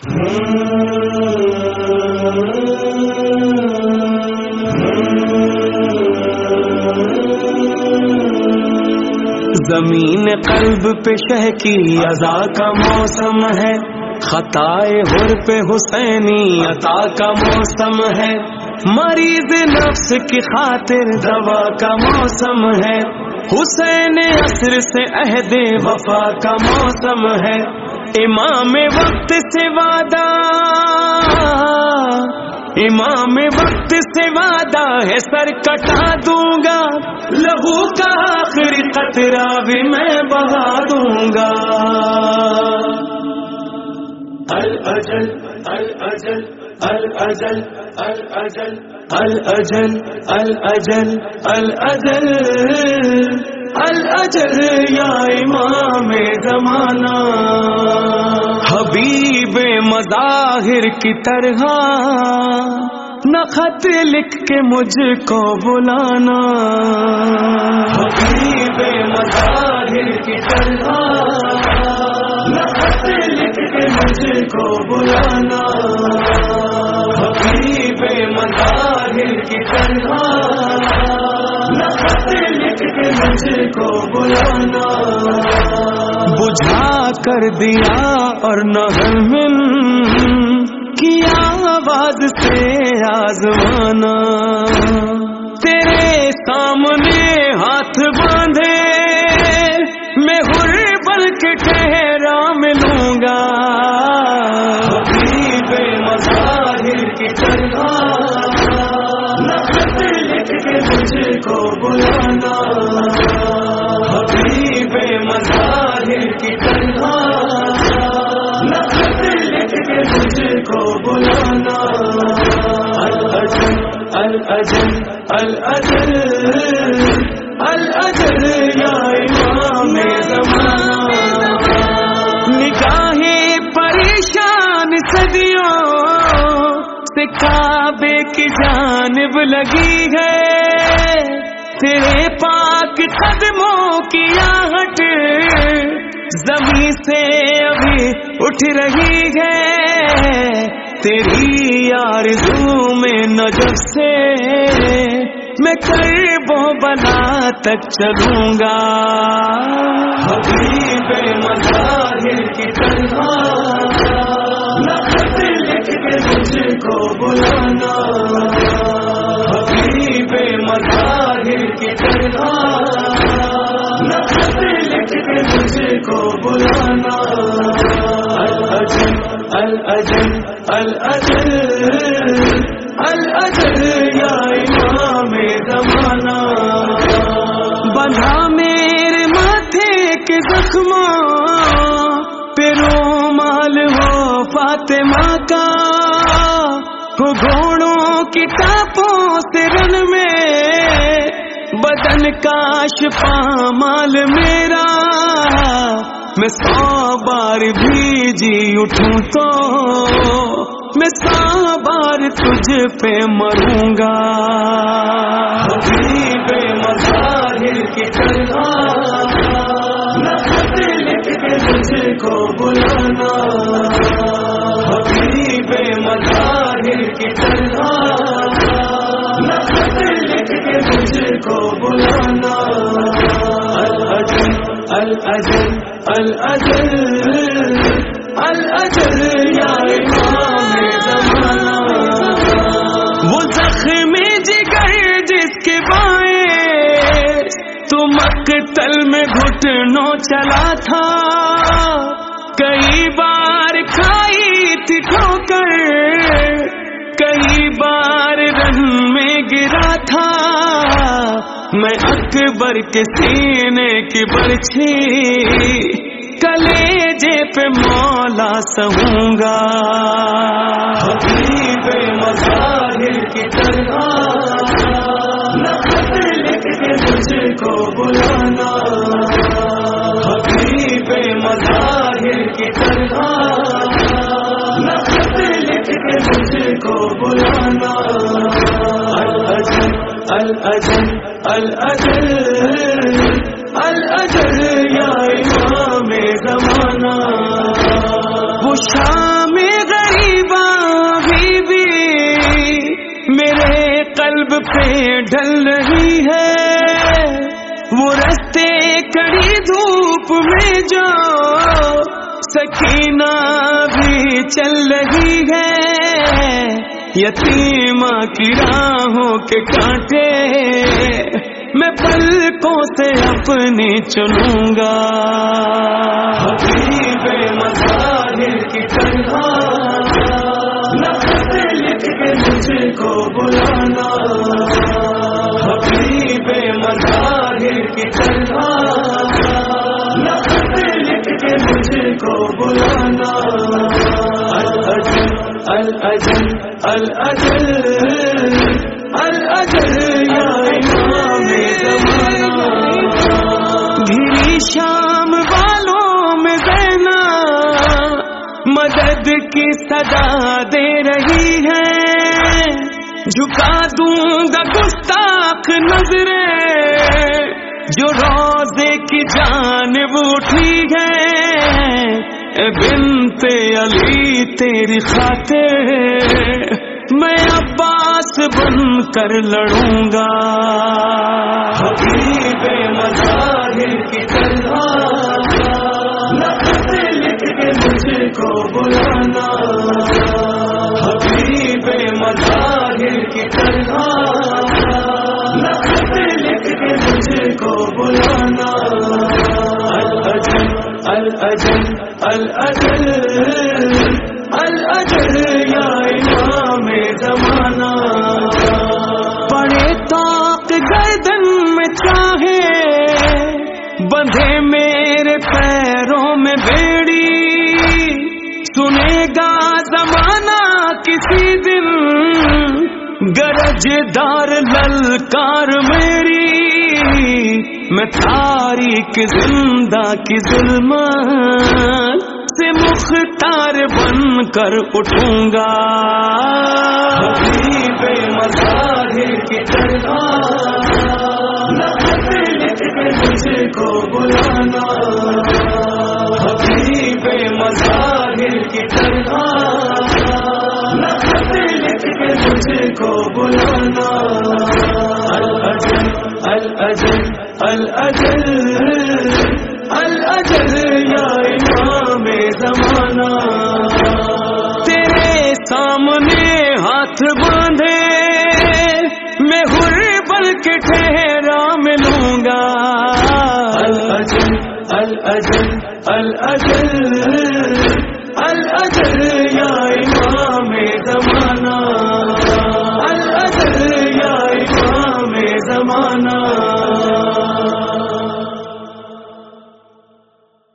زمین قلب پہ شہ کی ازا کا موسم ہے۔ خطائے ہر پہ حسینی عطا کا موسم ہے۔ مریض نفس کی خاطر دوا کا موسم ہے۔ حسین عصر سے عہد وفا کا موسم ہے۔ امام وقت سے وعدہ، امام وقت سے وعدہ ہے، سر کٹا دوں گا، لہو کا آخری قطرہ بھی میں بہا دوں گا۔ الاجل الاجل الاجل الاجل الاجل الاجل الاجل الاجل یا امام زمانہ۔ مظاہر کی طرح نہ خط لکھ کے مجھ کو بلانا۔ حبیب مظاہر کی طرح نہ خط لکھ کے مجھ کو بلانا۔ حبیب مظاہر کی طرح نہ خط لکھ کے مجھ کو بلانا۔ بجھا کر دیا اور نہ کیا آواز سے آزمانا؟ تیرے سامنے ہاتھ باندھے، میں ہر بل کے ٹہرا ملوں گا۔ بے مظاہر کی طرح نقد لکھ کے مجھ کو بلانا۔ حبیب مظاہر کی طرح الاجل الاجل الاجل یا امام زمانہ۔ نگاہیں پریشان صدیوں سے کعبے کی جانب لگی ہے۔ تیرے پاک قدموں کی آہٹ زمین سے ابھی اٹھ رہی ہے۔ تیری آرزو میں نجب سے میں کربوں بنا تک چلوں گا۔ حبیب مظاہر کی طرح الاجل یا امام زمانہ۔ بندھا میرے ماتھے کے زخموں پیرو مال ہو فاطمہ کا۔ ہو گھوڑوں کی ٹاپوں سے رن میں، بدن کا شفا مال میرا۔ میں سو بار بھی جی اٹھوں تو میں سا بار تجھ پہ مروں گا۔ بے لکھ کے کو بے لکھ کے کو الجل الجل الجل الجل مقتل میں گھٹنوں چلا تھا۔ کئی بار کھائی تھی ٹھوکر، کئی بار رن میں گرا تھا۔ میں اکبر کے سینے کی برچھی، کلیجے پہ مولا سہوں گا۔ حبیب مظاہر کی طرح لکھ کے مجھ کو بلانا الجل الجل الجل الجل یا امام زمانہ وہ شام غریبا بھی بھی میرے قلب پہ ڈل رہی ہے۔ وہ رستے کڑی دھوپ میں جو سکینہ بھی چل رہی ہے۔ یتیمہ کی راہوں کے کانٹے میں پلکوں سے اپنی چنوں گا۔ بے مظاہر کی تنہا لکھ کے مجھے کو بلانا۔ بے مظاہر کی تنہا لکھ کے مجھے کو بلانا۔ الجل الجل الجل گھری شام والوں میں دینا مدد کی صدا دے رہی ہے۔ جھکا دوں گا گستاخ نظریں، جو روزے کی جان اٹھی ہے۔ بنت علی تیری خاطر میں عباس بن کر لڑوں گا۔ حبیب مظاہر کی لکھ کے مجھے کو بلانا۔ حبیب مظاہر کی لکھ کے مجھے کو بلانا۔ الجل الجل الجل یا امام زمانہ۔ پڑے تاک گردن میں چاہے، بندھے میرے پیروں میں بیڑی۔ سنے گا زمانہ کسی دن، گرج دار للکار میری۔ میں تاریخ زندہ کی ظلم سے مختار بن کر اٹھوں گا۔ بے مظاہر کی مجھے کو بلانا۔ بے مظاہر کی مجھے کو بلانا۔ الجل الجل الجل یا امام زمانہ۔ تیرے سامنے ہاتھ باندھے، میں ہر بل کے ٹھہرا ملوں گا۔ الجل الجل الجل الجل یا امام